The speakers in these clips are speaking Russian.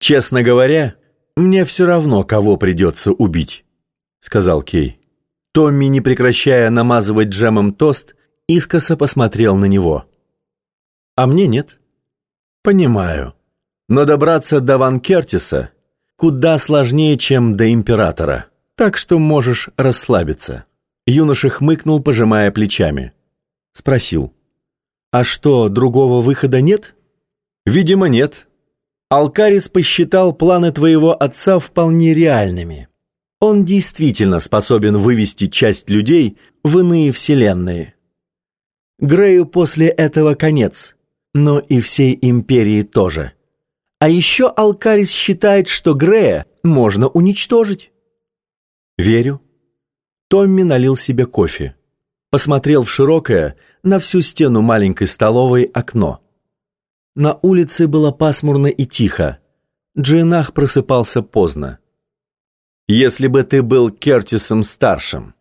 «Честно говоря, мне все равно, кого придется убить», — сказал Кей. Томми, не прекращая намазывать джемом тост, искоса посмотрел на него. «А мне нет». «Понимаю. Но добраться до Ван Кертиса куда сложнее, чем до Императора, так что можешь расслабиться». Юноша хмыкнул, пожимая плечами. Спросил. «А что, другого выхода нет?» «Видимо, нет. Алкарис посчитал планы твоего отца вполне реальными. Он действительно способен вывести часть людей в иные вселенные. Грею после этого конец, но и всей империи тоже. А еще Алкарис считает, что Грея можно уничтожить». «Верю». Томми налил себе кофе. Посмотрел в широкое, на всю стену маленькой столовой окно. На улице было пасмурно и тихо. Джинах просыпался поздно. «Если бы ты был Кертисом-старшим,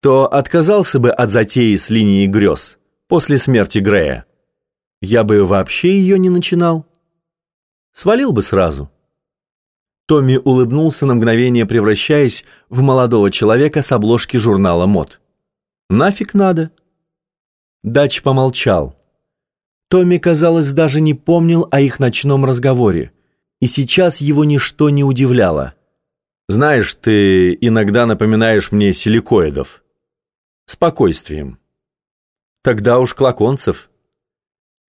то отказался бы от затеи с линией грез после смерти Грея. Я бы вообще ее не начинал. Свалил бы сразу». Томми улыбнулся на мгновение, превращаясь в молодого человека с обложки журнала «Мод». «Нафиг надо?» Дач помолчал. Томми, казалось, даже не помнил о их ночном разговоре, и сейчас его ничто не удивляло. «Знаешь, ты иногда напоминаешь мне силикоидов. Спокойствием. Тогда уж клаконцев».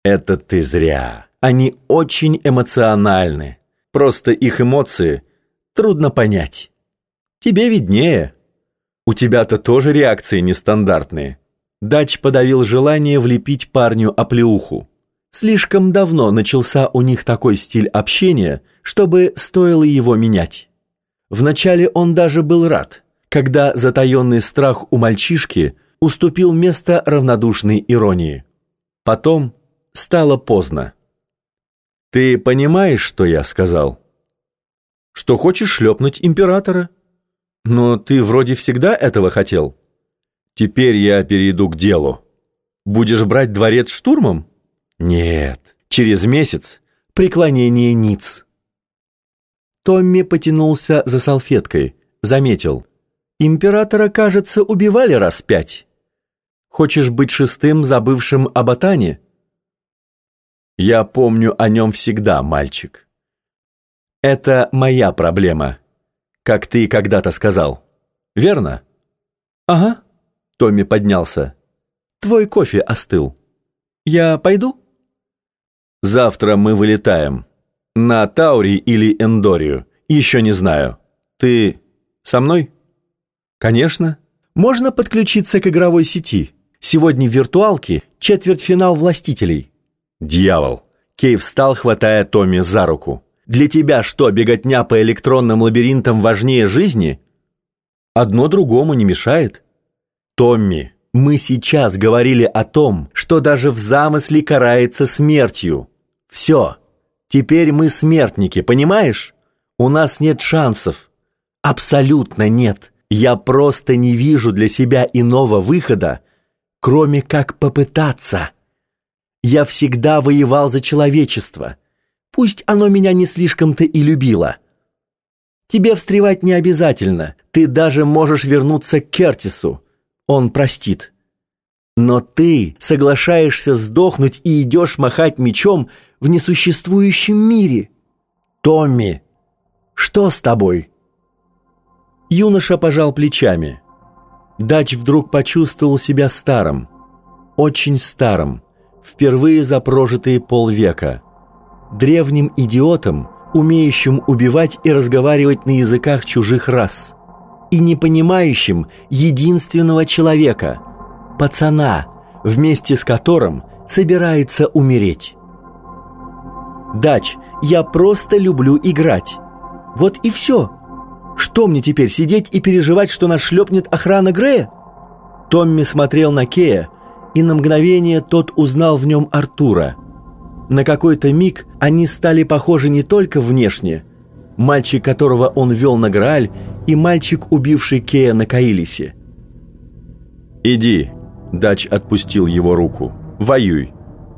«Это ты зря. Они очень эмоциональны. Просто их эмоции трудно понять. Тебе виднее. У тебя-то тоже реакции нестандартные». Дач подавил желание влепить парню оплеуху. Слишком давно начался у них такой стиль общения, чтобы стоило его менять. Вначале он даже был рад, когда затаенный страх у мальчишки уступил место равнодушной иронии. Потом стало поздно. «Ты понимаешь, что я сказал?» «Что хочешь шлепнуть императора?» «Но ты вроде всегда этого хотел». «Теперь я перейду к делу. Будешь брать дворец штурмом?» Нет, через месяц преклонение ниц. Томми потянулся за салфеткой, заметил. Императора, кажется, убивали раз пять. Хочешь быть шестым, забывшим об Атане? Я помню о нем всегда, мальчик. Это моя проблема, как ты когда-то сказал. Верно? Ага. Томми поднялся. Твой кофе остыл. Я пойду? Завтра мы вылетаем. На Таури или Эндорию. Еще не знаю. Ты со мной? Конечно. Можно подключиться к игровой сети. Сегодня в виртуалке четвертьфинал властителей. Дьявол. Кей встал, хватая Томми за руку. Для тебя что, беготня по электронным лабиринтам важнее жизни? Одно другому не мешает. Томми, мы сейчас говорили о том, что даже в замысле карается смертью. Все. Теперь мы смертники, понимаешь? У нас нет шансов. Абсолютно нет. Я просто не вижу для себя иного выхода, кроме как попытаться. Я всегда воевал за человечество. Пусть оно меня не слишком-то и любило. Тебе встревать не обязательно. Ты даже можешь вернуться к Кертису. Он простит. Но ты соглашаешься сдохнуть и идешь махать мечом в несуществующем мире. Томми, что с тобой? Юноша пожал плечами. Дач вдруг почувствовал себя старым, очень старым, впервые за прожитые полвека, древним идиотом, умеющим убивать и разговаривать на языках чужих рас, и не понимающим единственного человека, пацана, вместе с которым собирается умереть. Дач, я просто люблю играть. Вот и все. Что мне теперь, сидеть и переживать, что нас шлепнет охрана Грея? Томми смотрел на Кея, и на мгновение тот узнал в нем Артура. На какой-то миг они стали похожи не только внешне, мальчик, которого он вел на Грааль, и мальчик, убивший Кея на Каилисе. «Иди», — Дач отпустил его руку, — «воюй.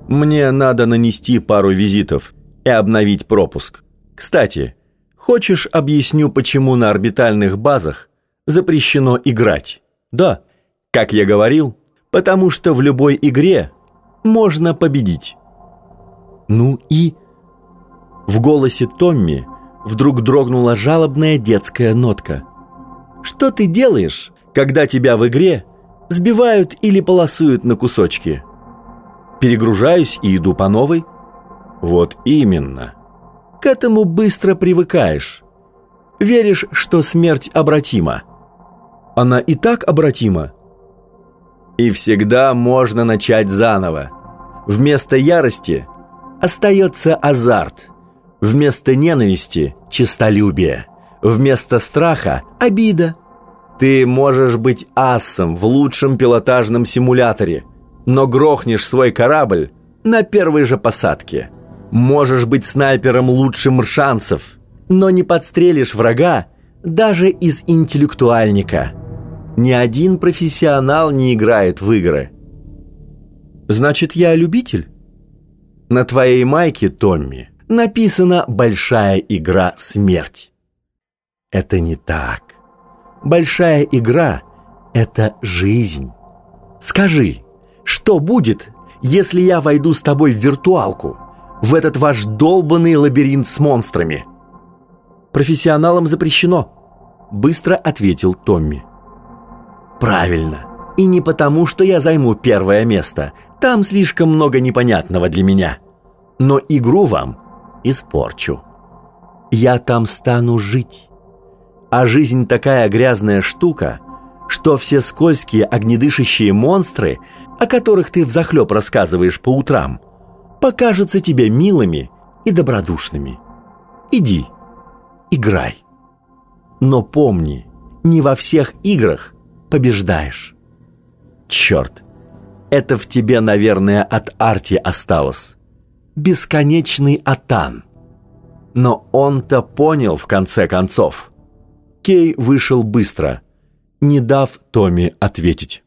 Мне надо нанести пару визитов» и обновить пропуск. Кстати, хочешь объясню, почему на орбитальных базах запрещено играть? Да, как я говорил, потому что в любой игре можно победить. Ну и... В голосе Томми вдруг дрогнула жалобная детская нотка. «Что ты делаешь, когда тебя в игре сбивают или полосуют на кусочки?» «Перегружаюсь и иду по новой». «Вот именно. К этому быстро привыкаешь. Веришь, что смерть обратима». «Она и так обратима». «И всегда можно начать заново. Вместо ярости остается азарт». Вместо ненависти – честолюбие. Вместо страха – обида. Ты можешь быть ассом в лучшем пилотажном симуляторе, но грохнешь свой корабль на первой же посадке. Можешь быть снайпером лучшим шансов, но не подстрелишь врага даже из интеллектуальника. Ни один профессионал не играет в игры. Значит, я любитель? На твоей майке, Томми, написана «Большая игра смерть». Это не так. Большая игра — это жизнь. Скажи, что будет, если я войду с тобой в виртуалку, в этот ваш долбанный лабиринт с монстрами? Профессионалам запрещено, быстро ответил Томми. Правильно. И не потому, что я займу первое место. Там слишком много непонятного для меня. Но игру вам испорчу. Я там стану жить. А жизнь такая грязная штука, что все скользкие огнедышащие монстры, о которых ты взахлеб рассказываешь по утрам, покажутся тебе милыми и добродушными. Иди, играй. Но помни, не во всех играх побеждаешь. Черт, это в тебе, наверное, от Арти осталось бесконечный Атан. Но он-то понял в конце концов. Кей вышел быстро, не дав Томи ответить.